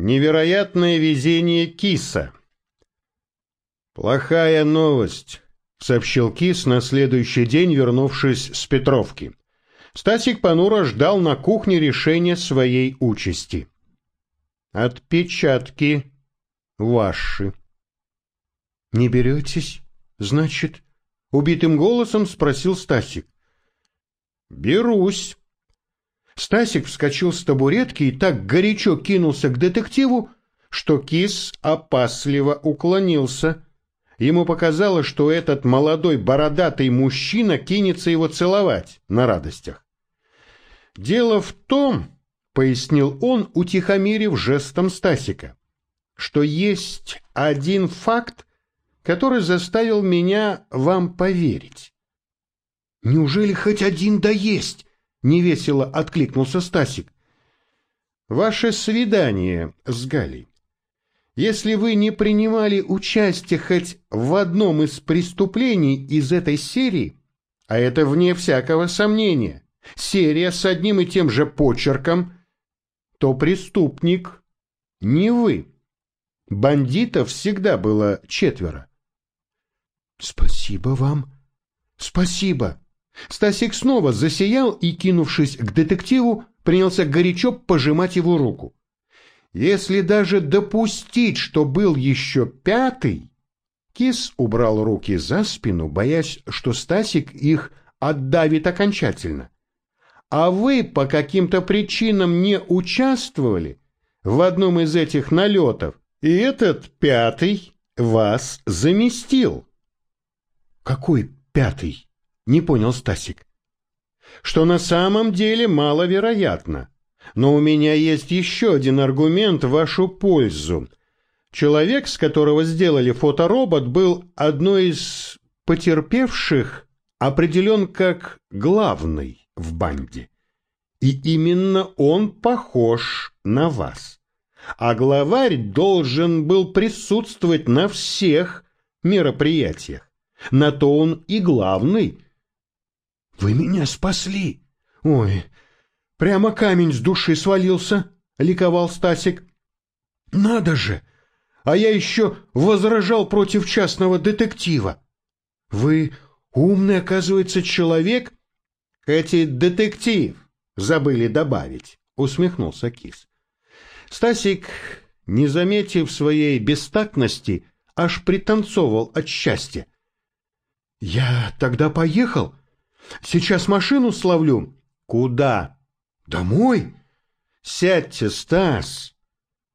Невероятное везение киса. Плохая новость, сообщил кис на следующий день, вернувшись с Петровки. Стасик понуро ждал на кухне решения своей участи. Отпечатки ваши. Не беретесь, значит? Убитым голосом спросил Стасик. Берусь. Стасик вскочил с табуретки и так горячо кинулся к детективу, что кис опасливо уклонился. Ему показалось, что этот молодой бородатый мужчина кинется его целовать на радостях. «Дело в том, — пояснил он, утихомирив жестом Стасика, — что есть один факт, который заставил меня вам поверить. «Неужели хоть один да есть?» — невесело откликнулся Стасик. «Ваше свидание с Галей. Если вы не принимали участие хоть в одном из преступлений из этой серии, а это вне всякого сомнения, серия с одним и тем же почерком, то преступник не вы. Бандитов всегда было четверо. «Спасибо вам. Спасибо». Стасик снова засиял и, кинувшись к детективу, принялся горячо пожимать его руку. Если даже допустить, что был еще пятый... Кис убрал руки за спину, боясь, что Стасик их отдавит окончательно. А вы по каким-то причинам не участвовали в одном из этих налетов, и этот пятый вас заместил. Какой пятый? Не понял Стасик. Что на самом деле маловероятно. Но у меня есть еще один аргумент в вашу пользу. Человек, с которого сделали фоторобот, был одной из потерпевших, определен как главный в банде. И именно он похож на вас. А главарь должен был присутствовать на всех мероприятиях. На то он и главный. Вы меня спасли. Ой, прямо камень с души свалился, ликовал Стасик. Надо же! А я еще возражал против частного детектива. Вы умный, оказывается, человек. Эти детектив забыли добавить, усмехнулся Кис. Стасик, не заметив своей бестактности, аж пританцовал от счастья. «Я тогда поехал. Сейчас машину словлю». «Куда?» «Домой». «Сядьте, Стас,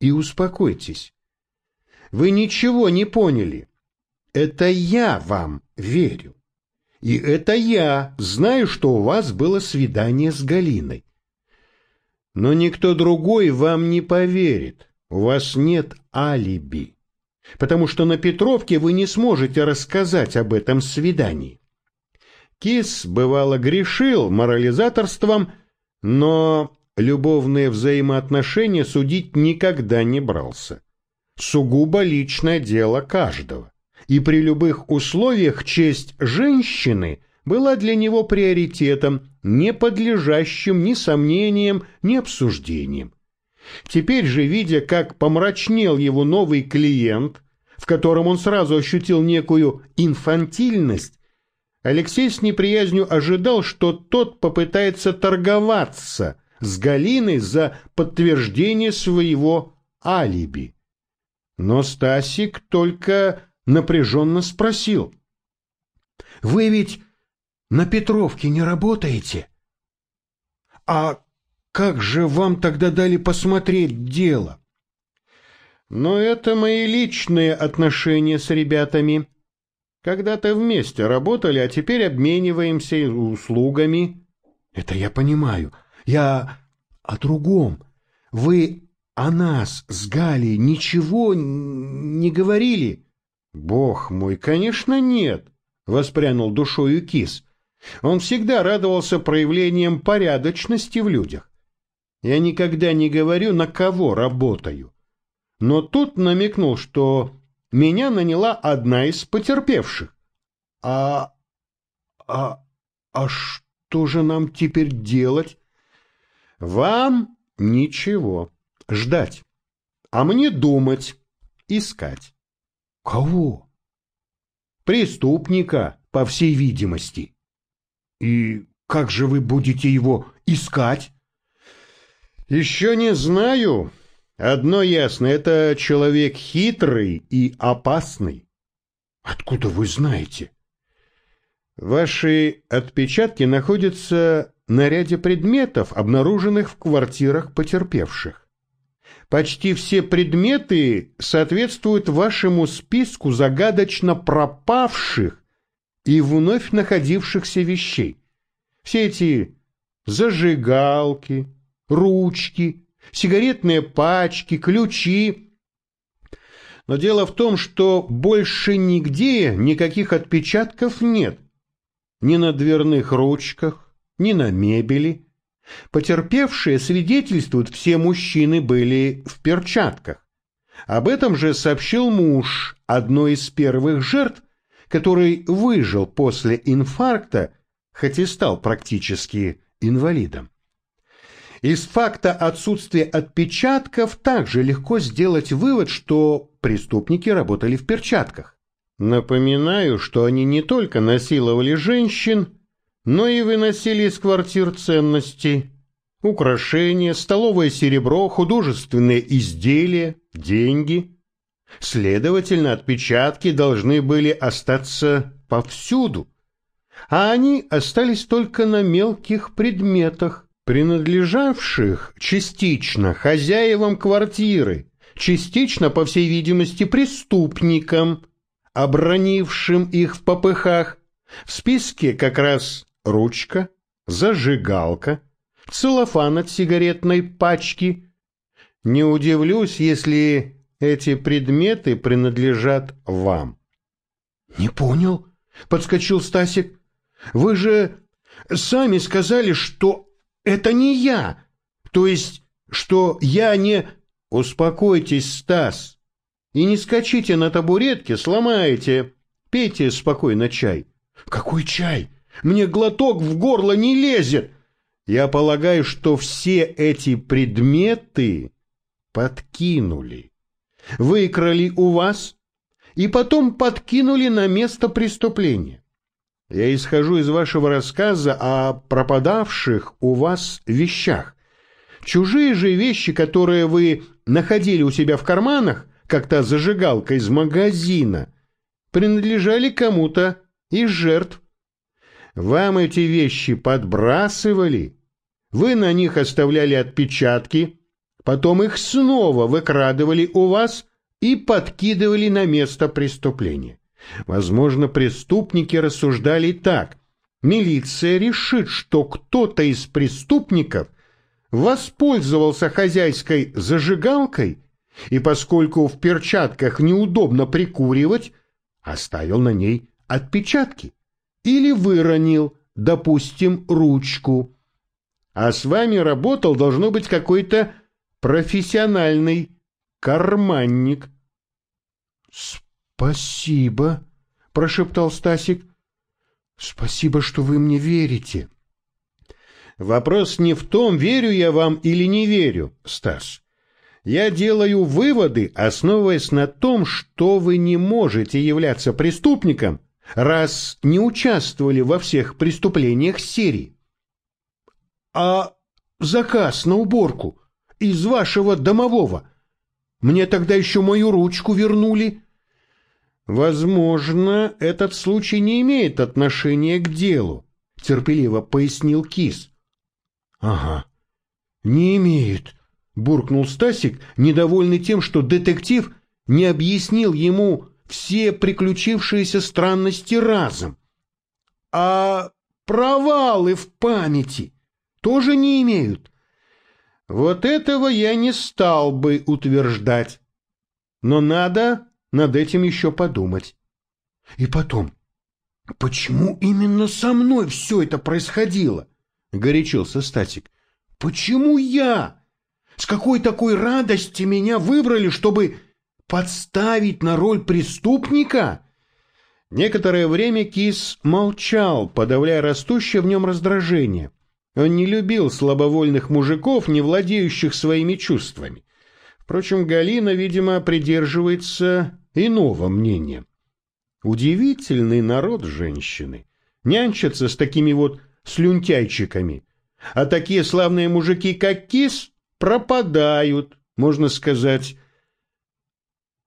и успокойтесь. Вы ничего не поняли. Это я вам верю. И это я знаю, что у вас было свидание с Галиной. Но никто другой вам не поверит. У вас нет алиби потому что на Петровке вы не сможете рассказать об этом свидании. Кис, бывало, грешил морализаторством, но любовные взаимоотношения судить никогда не брался. Сугубо личное дело каждого. И при любых условиях честь женщины была для него приоритетом, не подлежащим ни сомнениям, ни обсуждениям. Теперь же, видя, как помрачнел его новый клиент, в котором он сразу ощутил некую инфантильность, Алексей с неприязнью ожидал, что тот попытается торговаться с Галиной за подтверждение своего алиби. Но Стасик только напряженно спросил. «Вы ведь на Петровке не работаете?» «А как же вам тогда дали посмотреть дело? Но это мои личные отношения с ребятами. Когда-то вместе работали, а теперь обмениваемся услугами. Это я понимаю. Я о другом. Вы о нас с Галей ничего не говорили? Бог мой, конечно, нет, воспрянул душою кис. Он всегда радовался проявлениям порядочности в людях. Я никогда не говорю, на кого работаю. Но тут намекнул, что меня наняла одна из потерпевших. А... а... а что же нам теперь делать? Вам ничего. Ждать. а мне думать, искать. Кого? Преступника, по всей видимости. И как же вы будете его искать? Еще не знаю. Одно ясно, это человек хитрый и опасный. Откуда вы знаете? Ваши отпечатки находятся на ряде предметов, обнаруженных в квартирах потерпевших. Почти все предметы соответствуют вашему списку загадочно пропавших и вновь находившихся вещей. Все эти зажигалки, ручки, сигаретные пачки, ключи. Но дело в том, что больше нигде никаких отпечатков нет. Ни на дверных ручках, ни на мебели. Потерпевшие свидетельствуют, все мужчины были в перчатках. Об этом же сообщил муж одной из первых жертв, который выжил после инфаркта, хоть и стал практически инвалидом. Из факта отсутствия отпечатков также легко сделать вывод, что преступники работали в перчатках. Напоминаю, что они не только насиловали женщин, но и выносили из квартир ценности, украшения, столовое серебро, художественные изделия, деньги. Следовательно, отпечатки должны были остаться повсюду, а они остались только на мелких предметах, принадлежавших частично хозяевам квартиры, частично, по всей видимости, преступникам, обронившим их в попыхах. В списке как раз ручка, зажигалка, целлофан от сигаретной пачки. Не удивлюсь, если эти предметы принадлежат вам. — Не понял, — подскочил Стасик. — Вы же сами сказали, что это не я, то есть, что я не... — Успокойтесь, Стас, и не скачите на табуретке, сломаете. Пейте спокойно чай. — Какой чай? Мне глоток в горло не лезет. Я полагаю, что все эти предметы подкинули. Выкрали у вас и потом подкинули на место преступления. Я исхожу из вашего рассказа о пропадавших у вас вещах. Чужие же вещи, которые вы находили у себя в карманах, как та зажигалка из магазина, принадлежали кому-то из жертв. Вам эти вещи подбрасывали, вы на них оставляли отпечатки, потом их снова выкрадывали у вас и подкидывали на место преступления. Возможно, преступники рассуждали так. Милиция решит, что кто-то из преступников воспользовался хозяйской зажигалкой, и поскольку в перчатках неудобно прикуривать, оставил на ней отпечатки или выронил, допустим, ручку. А с вами работал, должно быть, какой-то профессиональный карманник. «Спасибо», — прошептал Стасик. «Спасибо, что вы мне верите». Вопрос не в том, верю я вам или не верю, Стас. Я делаю выводы, основываясь на том, что вы не можете являться преступником, раз не участвовали во всех преступлениях серии. А заказ на уборку из вашего домового? Мне тогда еще мою ручку вернули. Возможно, этот случай не имеет отношения к делу, терпеливо пояснил Кис. Ага, не имеет, буркнул Стасик, недовольный тем, что детектив не объяснил ему все приключившиеся странности разом. А провалы в памяти тоже не имеют. Вот этого я не стал бы утверждать. Но надо над этим еще подумать. И потом, почему именно со мной все это происходило? Горячился Статик. Почему я? С какой такой радости меня выбрали, чтобы подставить на роль преступника? Некоторое время Кис молчал, подавляя растущее в нем раздражение. Он не любил слабовольных мужиков, не владеющих своими чувствами. Впрочем, Галина, видимо, придерживается иного мнения. Удивительный народ женщины. Нянчатся с такими вот слюнтяйчиками. А такие славные мужики, как Кис, пропадают, можно сказать.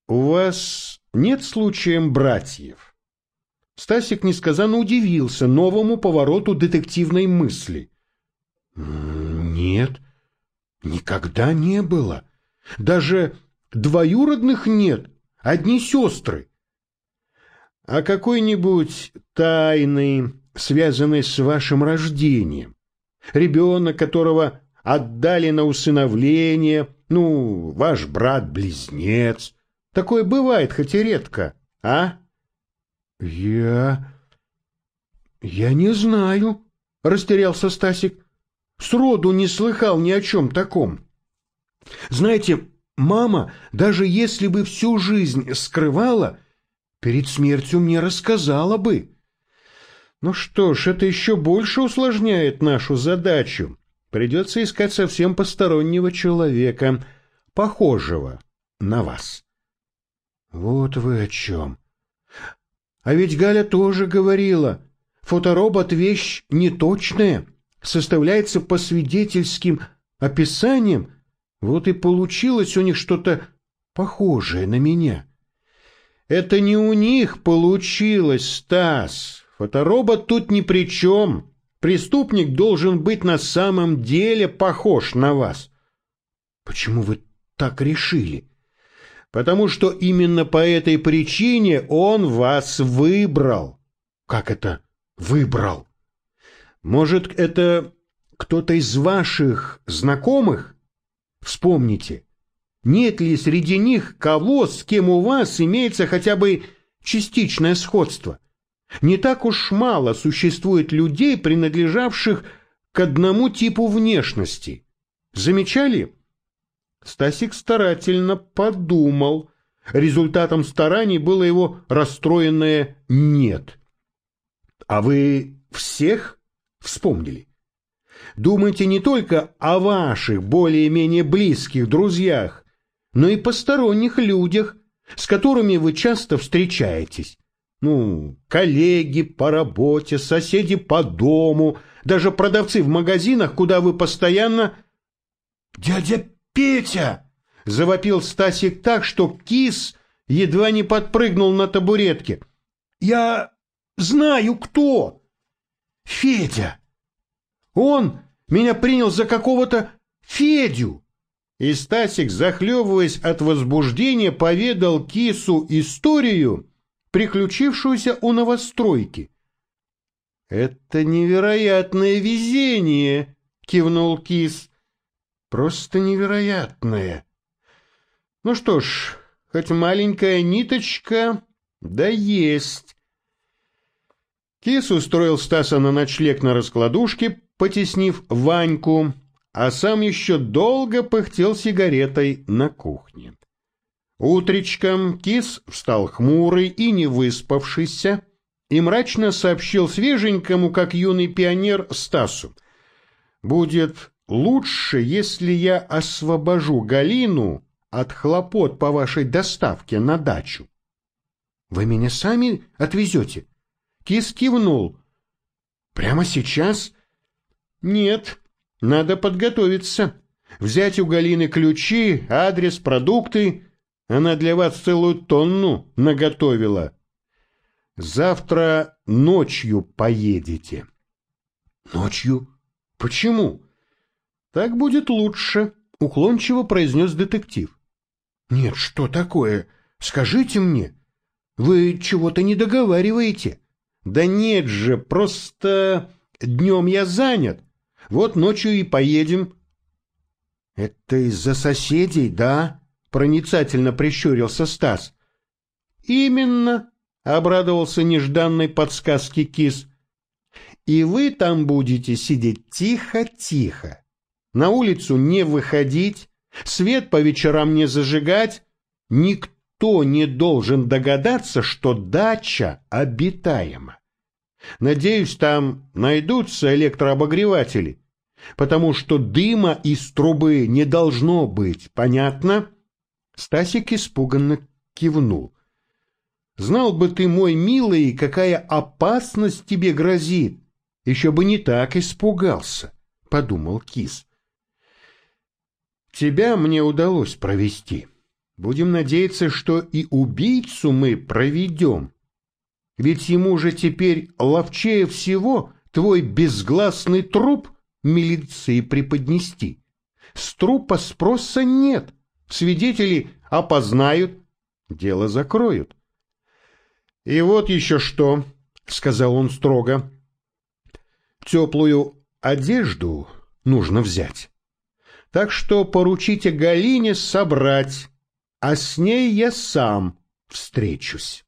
У вас нет случаем братьев? Стасик несказанно удивился новому повороту детективной мысли. Нет, никогда не было. Даже двоюродных нет, одни сестры. А какой-нибудь тайный, связанный с вашим рождением? Ребенок, которого отдали на усыновление, ну, ваш брат-близнец. Такое бывает, хоть и редко, а? Я... я не знаю, — растерялся Стасик. Сроду не слыхал ни о чем таком. Знаете, мама, даже если бы всю жизнь скрывала, перед смертью мне рассказала бы. Ну что ж, это еще больше усложняет нашу задачу. Придется искать совсем постороннего человека, похожего на вас. Вот вы о чем. А ведь Галя тоже говорила, фоторобот — вещь неточная, составляется по свидетельским описаниям, вот и получилось у них что-то похожее на меня. Это не у них получилось, Стас. Фоторобот тут ни при чем. Преступник должен быть на самом деле похож на вас. Почему вы так решили? Потому что именно по этой причине он вас выбрал. Как это выбрал? Может, это кто-то из ваших знакомых? Вспомните, нет ли среди них кого, с кем у вас имеется хотя бы частичное сходство? Не так уж мало существует людей, принадлежавших к одному типу внешности. Замечали? Стасик старательно подумал. Результатом стараний было его расстроенное «нет». А вы всех вспомнили? Думайте не только о ваших более-менее близких друзьях, но и посторонних людях, с которыми вы часто встречаетесь. Ну, коллеги по работе, соседи по дому, даже продавцы в магазинах, куда вы постоянно... «Дядя Петя!» — завопил Стасик так, что кис едва не подпрыгнул на табуретке. «Я знаю, кто!» «Федя!» Он меня принял за какого-то Федю. И Стасик, захлебываясь от возбуждения, поведал кису историю, приключившуюся у новостройки. «Это невероятное везение!» — кивнул кис. «Просто невероятное!» «Ну что ж, хоть маленькая ниточка, да есть!» Кис устроил Стаса на ночлег на раскладушке, потеснив Ваньку, а сам еще долго пыхтел сигаретой на кухне. Утречком кис встал хмурый и не выспавшийся, и мрачно сообщил свеженькому, как юный пионер, Стасу. «Будет лучше, если я освобожу Галину от хлопот по вашей доставке на дачу». «Вы меня сами отвезете?» Кис кивнул. «Прямо сейчас?» Нет, надо подготовиться. Взять у Галины ключи, адрес, продукты. Она для вас целую тонну наготовила. Завтра ночью поедете. Ночью? Почему? Так будет лучше, уклончиво произнес детектив. Нет, что такое? Скажите мне. Вы чего-то не договариваете. Да нет же, просто днем я занят. Вот ночью и поедем. — Это из-за соседей, да? — проницательно прищурился Стас. — Именно, — обрадовался нежданной подсказке кис. — И вы там будете сидеть тихо-тихо. На улицу не выходить, свет по вечерам не зажигать. Никто не должен догадаться, что дача обитаема. Надеюсь, там найдутся электрообогреватели, потому что дыма из трубы не должно быть, понятно? Стасик испуганно кивнул. Знал бы ты, мой милый, какая опасность тебе грозит. Еще бы не так испугался, — подумал кис. Тебя мне удалось провести. Будем надеяться, что и убийцу мы проведем. Ведь ему же теперь ловчее всего твой безгласный труп милиции преподнести. С трупа спроса нет, свидетели опознают, дело закроют. И вот еще что, — сказал он строго, — теплую одежду нужно взять. Так что поручите Галине собрать, а с ней я сам встречусь.